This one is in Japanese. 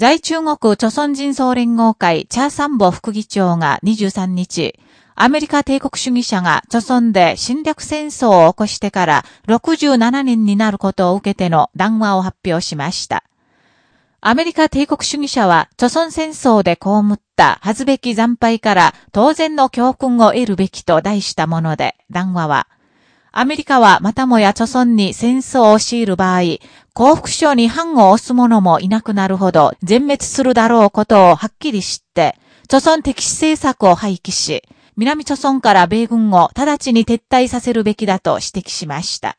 在中国朝鮮人総連合会チャーサンボ副議長が23日、アメリカ帝国主義者が朝鮮で侵略戦争を起こしてから67年になることを受けての談話を発表しました。アメリカ帝国主義者は、朝鮮戦争で被った恥ずべき惨敗から当然の教訓を得るべきと題したもので、談話は、アメリカはまたもや著村に戦争を強いる場合、幸福省に反を押す者もいなくなるほど全滅するだろうことをはっきり知って、著村敵視政策を廃棄し、南著村から米軍を直ちに撤退させるべきだと指摘しました。